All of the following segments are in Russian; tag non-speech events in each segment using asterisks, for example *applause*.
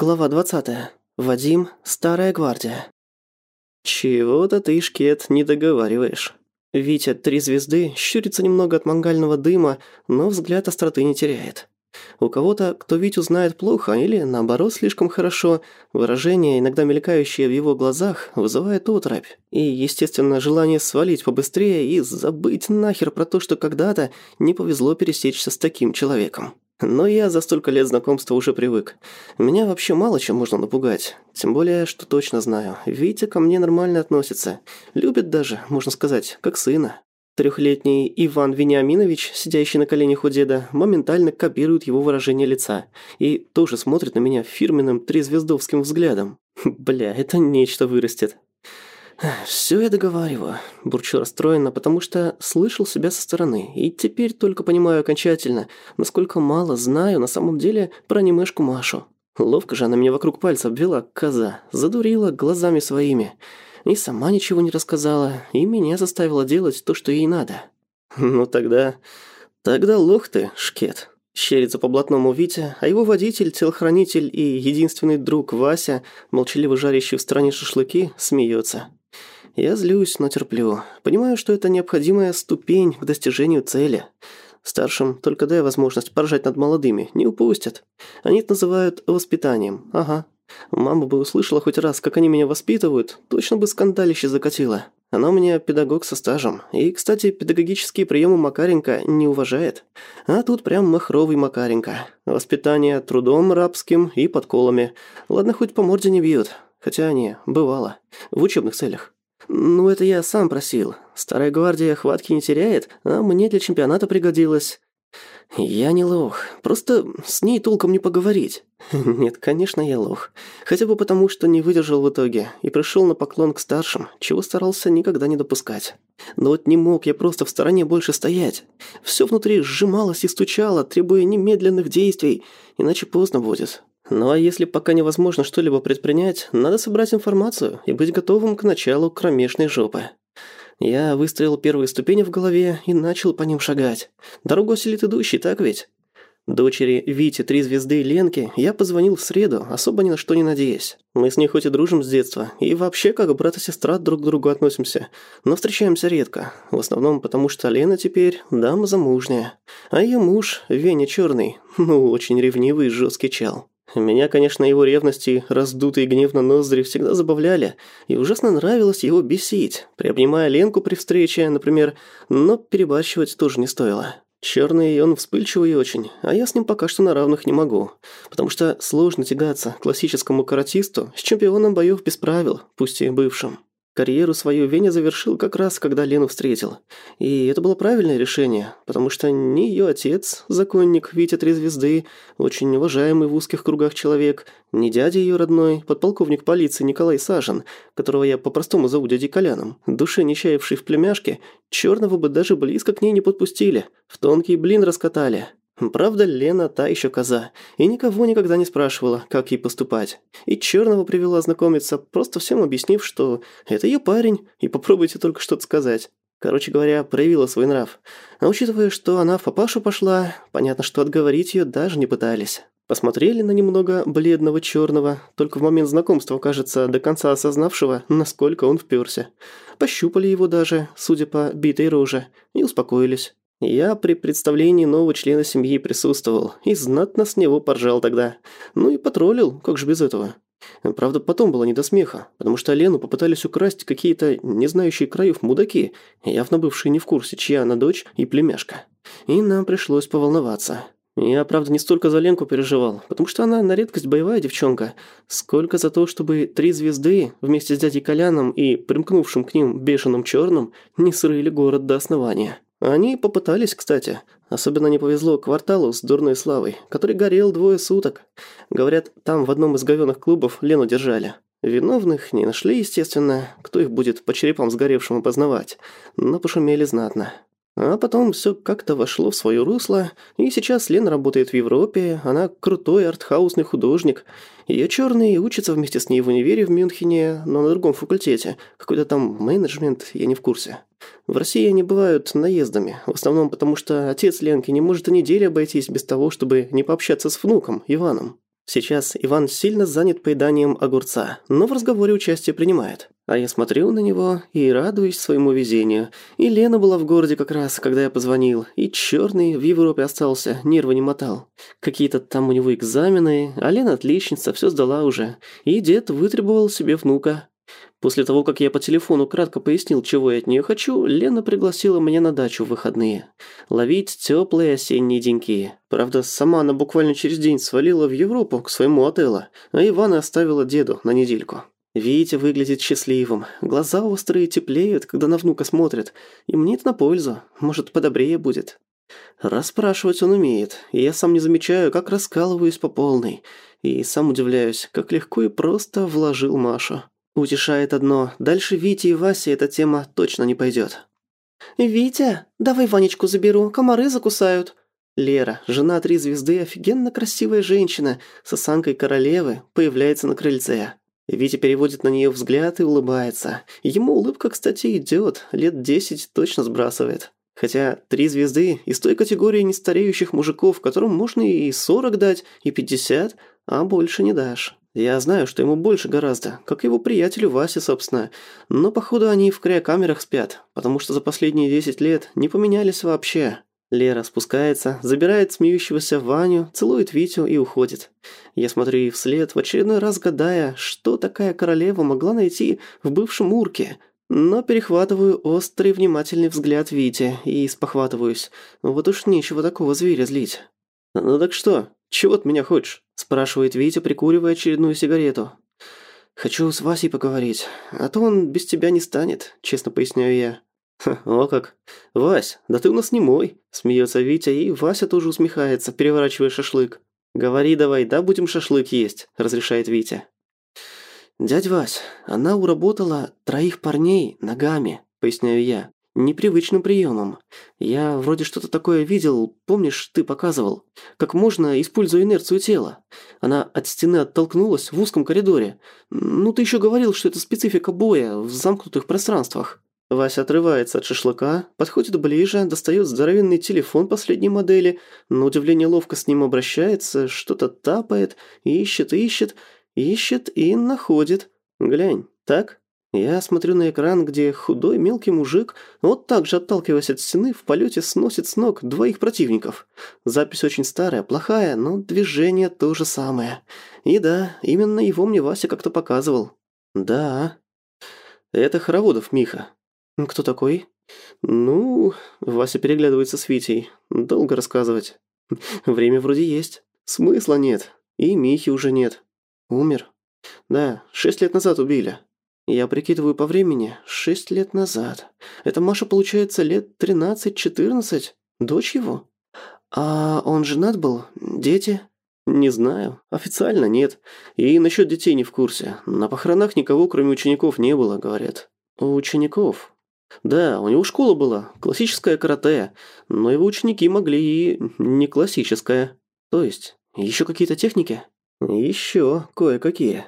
Глава 20. Вадим, Старая гвардия. Чего-то ты, Шкет, не договариваешь. Витя три звезды щурится немного от мангального дыма, но взгляд остроты не теряет. У кого-то, кто Витю знает плохо или, наоборот, слишком хорошо, выражение, иногда мелькающее в его глазах, вызывает отрабь. И, естественно, желание свалить побыстрее и забыть нахер про то, что когда-то не повезло пересечься с таким человеком. Но я за столько лет знакомства уже привык. Меня вообще мало чем можно напугать. Тем более, что точно знаю. Витя ко мне нормально относится. Любит даже, можно сказать, как сына. Трехлетний Иван Вениаминович, сидящий на коленях у деда, моментально копирует его выражение лица. И тоже смотрит на меня фирменным трезвездовским взглядом. *laughs* Бля, это нечто вырастет. «Все я договариваю», – бурчу расстроенно, потому что слышал себя со стороны, и теперь только понимаю окончательно, насколько мало знаю на самом деле про анимешку Машу. Ловко же она меня вокруг пальца обвела, коза, задурила глазами своими. И сама ничего не рассказала, и меня заставила делать то, что ей надо. Ну тогда... Тогда лох ты, шкет. Щерится по блатному Витя, а его водитель, телохранитель и единственный друг Вася, молчаливо жарящий в стороне шашлыки, смеется. Я злюсь, но терплю. Понимаю, что это необходимая ступень к достижению цели. Старшим только дай возможность поржать над молодыми, не упустят. Они это называют воспитанием. Ага. Мама бы услышала хоть раз, как они меня воспитывают, точно бы скандалище закатила. Она у меня педагог со стажем. И, кстати, педагогические приемы Макаренко не уважает. А тут прям махровый Макаренко. Воспитание трудом рабским и подколами. Ладно, хоть по морде не бьют. Хотя не, бывало. В учебных целях. «Ну, это я сам просил. Старая гвардия хватки не теряет, а мне для чемпионата пригодилось». «Я не лох. Просто с ней толком не поговорить». *laughs* «Нет, конечно, я лох. Хотя бы потому, что не выдержал в итоге и пришел на поклон к старшим, чего старался никогда не допускать. Но вот не мог я просто в стороне больше стоять. Все внутри сжималось и стучало, требуя немедленных действий, иначе поздно будет. Ну а если пока невозможно что-либо предпринять, надо собрать информацию и быть готовым к началу кромешной жопы. Я выстроил первые ступени в голове и начал по ним шагать. Дорогу осилит идущий, так ведь? Дочери Вити три звезды и Ленки я позвонил в среду, особо ни на что не надеясь. Мы с ней хоть и дружим с детства, и вообще как брат и сестра друг к другу относимся, но встречаемся редко. В основном потому, что Лена теперь дама замужняя, а ее муж, Веня Черный, ну, очень ревнивый и жесткий чел. Меня, конечно, его ревности, раздутые гневно ноздри всегда забавляли, и ужасно нравилось его бесить, приобнимая Ленку при встрече, например, но перебарщивать тоже не стоило. Черный, он вспыльчивый очень, а я с ним пока что на равных не могу, потому что сложно тягаться классическому каратисту с чемпионом боев без правил, пусть и бывшим. Карьеру свою Веня завершил как раз, когда Лену встретил. И это было правильное решение, потому что ни ее отец, законник Витя Три Звезды, очень уважаемый в узких кругах человек, ни дядя ее родной, подполковник полиции Николай Сажин, которого я по-простому зову дядей Коляном, душе не чаявший в племяшке, черного бы даже близко к ней не подпустили, в тонкий блин раскатали. Правда, Лена та еще коза, и никого никогда не спрашивала, как ей поступать. И Черного привела знакомиться, просто всем объяснив, что это ее парень, и попробуйте только что-то сказать. Короче говоря, проявила свой нрав. А учитывая, что она в папашу пошла, понятно, что отговорить ее даже не пытались. Посмотрели на немного бледного черного, только в момент знакомства, кажется, до конца осознавшего, насколько он вперся. Пощупали его даже, судя по битой роже, и успокоились. Я при представлении нового члена семьи присутствовал и знатно с него поржал тогда. Ну и потроллил, как же без этого. Правда, потом было не до смеха, потому что Лену попытались украсть какие-то не знающие краев мудаки, явно бывшие не в курсе, чья она дочь и племяшка. И нам пришлось поволноваться. Я, правда, не столько за Ленку переживал, потому что она на редкость боевая девчонка, сколько за то, чтобы три звезды вместе с дядей Коляном и примкнувшим к ним бешеным черным не срыли город до основания. Они попытались, кстати. Особенно не повезло кварталу с дурной славой, который горел двое суток. Говорят, там в одном из говёных клубов Лену держали. Виновных не нашли, естественно. Кто их будет по черепам сгоревшим опознавать? Но пошумели знатно. А потом все как-то вошло в свое русло, и сейчас Лена работает в Европе, она крутой артхаусный художник. Ее черный учится вместе с ней в универе в Мюнхене, но на другом факультете. Какой-то там менеджмент, я не в курсе. В России они бывают наездами, в основном потому, что отец Ленки не может и недели обойтись без того, чтобы не пообщаться с внуком, Иваном. Сейчас Иван сильно занят поеданием огурца, но в разговоре участие принимает. А я смотрю на него и радуюсь своему везению. И Лена была в городе как раз, когда я позвонил, и черный в Европе остался, нервы не мотал. Какие-то там у него экзамены, а Лена отличница, все сдала уже. И дед вытребовал себе внука. После того, как я по телефону кратко пояснил, чего я от нее хочу, Лена пригласила меня на дачу в выходные. Ловить теплые осенние деньки. Правда, сама она буквально через день свалила в Европу к своему отелу, а Ивана оставила деду на недельку. Витя выглядит счастливым, глаза острые теплеют, когда на внука смотрит, и мне это на пользу, может, подобрее будет. Расспрашивать он умеет, и я сам не замечаю, как раскалываюсь по полной, и сам удивляюсь, как легко и просто вложил Машу. Утешает одно, дальше Вити и Васе эта тема точно не пойдет. «Витя, давай Ванечку заберу, комары закусают». Лера, жена три звезды, офигенно красивая женщина, с осанкой королевы, появляется на крыльце. Витя переводит на нее взгляд и улыбается. Ему улыбка, кстати, идет, лет десять точно сбрасывает. Хотя три звезды из той категории нестареющих мужиков, которым можно и сорок дать, и пятьдесят, а больше не дашь. Я знаю, что ему больше гораздо, как его приятелю Васе, собственно. Но, походу, они в криокамерах спят, потому что за последние 10 лет не поменялись вообще. Лера спускается, забирает смеющегося Ваню, целует Витю и уходит. Я смотрю ей вслед, в очередной раз гадая, что такая королева могла найти в бывшем урке. Но перехватываю острый внимательный взгляд Вити и спохватываюсь. Вот уж нечего такого зверя злить. «Ну так что, чего от меня хочешь?» Спрашивает Витя, прикуривая очередную сигарету. «Хочу с Васей поговорить, а то он без тебя не станет», честно поясняю я. «О как! Вась, да ты у нас не мой!» Смеется Витя, и Вася тоже усмехается, переворачивая шашлык. «Говори давай, да будем шашлык есть», – разрешает Витя. «Дядь Вась, она уработала троих парней ногами», – поясняю я непривычным приемом. Я вроде что-то такое видел, помнишь, ты показывал. Как можно, используя инерцию тела. Она от стены оттолкнулась в узком коридоре. Ну, ты еще говорил, что это специфика боя в замкнутых пространствах. Вася отрывается от шашлыка, подходит ближе, достает здоровенный телефон последней модели, на удивление ловко с ним обращается, что-то тапает, ищет, ищет, ищет и находит. Глянь, так? Я смотрю на экран, где худой мелкий мужик, вот так же отталкиваясь от стены, в полете сносит с ног двоих противников. Запись очень старая, плохая, но движение то же самое. И да, именно его мне Вася как-то показывал. Да. Это Хороводов Миха. Кто такой? Ну, Вася переглядывается с Витей. Долго рассказывать. Время вроде есть. Смысла нет. И Михи уже нет. Умер. Да, шесть лет назад убили. Я прикидываю по времени, шесть лет назад. Это Маша, получается, лет тринадцать-четырнадцать. Дочь его? А он женат был? Дети? Не знаю. Официально нет. И насчет детей не в курсе. На похоронах никого, кроме учеников, не было, говорят. У учеников? Да, у него школа была, классическая карате, но его ученики могли и не классическая. То есть, еще какие-то техники? Еще кое-какие.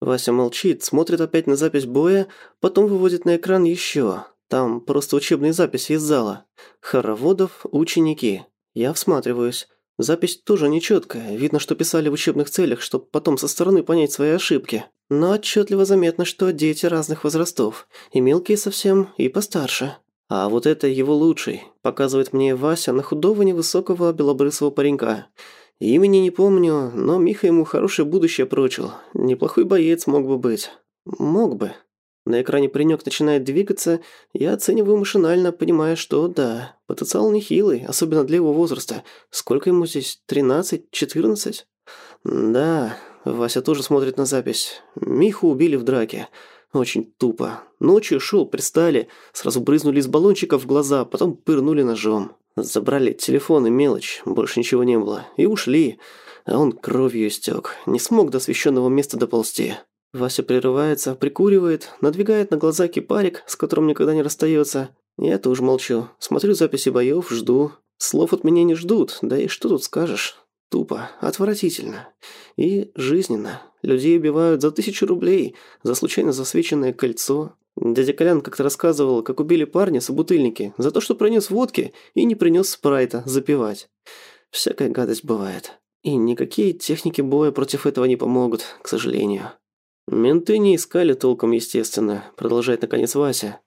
Вася молчит, смотрит опять на запись боя, потом выводит на экран еще. Там просто учебные записи из зала. Хороводов, ученики. Я всматриваюсь. Запись тоже нечеткая, видно, что писали в учебных целях, чтобы потом со стороны понять свои ошибки. Но отчетливо заметно, что дети разных возрастов, и мелкие совсем, и постарше. А вот это его лучший, показывает мне Вася на худого невысокого белобрысого паренька. Имени не помню, но Миха ему хорошее будущее прочил. Неплохой боец мог бы быть. Мог бы. На экране паренек начинает двигаться, я оцениваю машинально, понимая, что да, потенциал нехилый, особенно для его возраста. Сколько ему здесь? 13? 14? Да, Вася тоже смотрит на запись. Миху убили в драке. Очень тупо. Ночью шел, пристали, сразу брызнули из баллончика в глаза, потом пырнули ножом. Забрали телефон и мелочь, больше ничего не было, и ушли. А он кровью истек, не смог до освещенного места доползти. Вася прерывается, прикуривает, надвигает на глаза кипарик, с которым никогда не расстается. Я тоже молчу, смотрю записи боев, жду. Слов от меня не ждут, да и что тут скажешь? Тупо, отвратительно. И жизненно. Людей убивают за тысячу рублей, за случайно засвеченное кольцо, Дядя Колян как-то рассказывал, как убили парня собутыльники за то, что принес водки и не принес спрайта запивать. Всякая гадость бывает. И никакие техники боя против этого не помогут, к сожалению. Менты не искали толком, естественно, продолжает наконец Вася.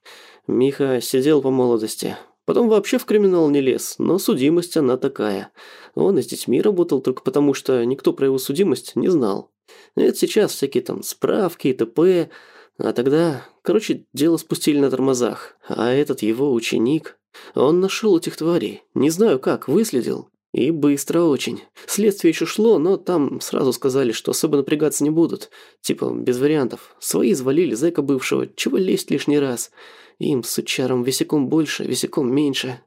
Миха сидел по молодости. Потом вообще в криминал не лез, но судимость она такая. Он и с детьми работал только потому, что никто про его судимость не знал. Это сейчас всякие там справки и т.п., а тогда, короче, дело спустили на тормозах. А этот его ученик, он нашел этих тварей. Не знаю как, выследил. И быстро очень. Следствие еще шло, но там сразу сказали, что особо напрягаться не будут. Типа, без вариантов. Свои звалили зэка бывшего, чего лезть лишний раз. Им, сучаром, висяком больше, висяком меньше.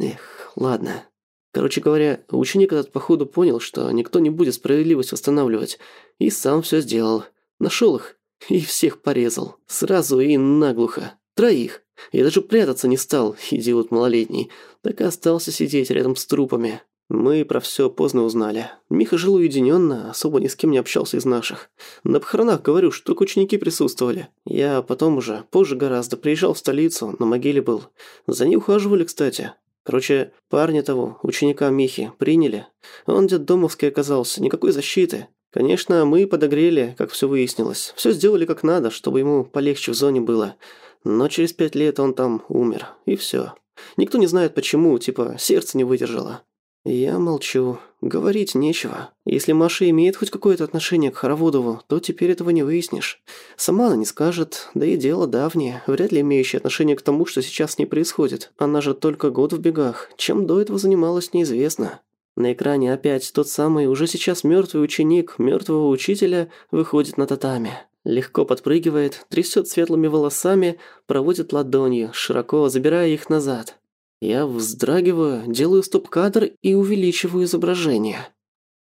Эх, ладно. Короче говоря, ученик этот походу понял, что никто не будет справедливость восстанавливать. И сам все сделал. Нашел их и всех порезал. Сразу и наглухо. Троих. И даже прятаться не стал, идиот малолетний. Так и остался сидеть рядом с трупами. Мы про все поздно узнали. Миха жил уединенно, особо ни с кем не общался из наших. На похоронах, говорю, что ученики присутствовали. Я потом уже, позже гораздо, приезжал в столицу, на могиле был. За ней ухаживали, кстати. Короче, парня того, ученика Михи, приняли. Он детдомовский оказался, никакой защиты. Конечно, мы подогрели, как все выяснилось. Все сделали как надо, чтобы ему полегче в зоне было. Но через пять лет он там умер, и все. Никто не знает почему, типа сердце не выдержало. Я молчу. Говорить нечего. Если Маша имеет хоть какое-то отношение к Хороводову, то теперь этого не выяснишь. Сама она не скажет, да и дело давнее, вряд ли имеющее отношение к тому, что сейчас с ней происходит. Она же только год в бегах. Чем до этого занималась, неизвестно. На экране опять тот самый, уже сейчас мертвый ученик мертвого учителя выходит на татами. Легко подпрыгивает, трясет светлыми волосами, проводит ладонью, широко забирая их назад. Я вздрагиваю, делаю стоп-кадр и увеличиваю изображение.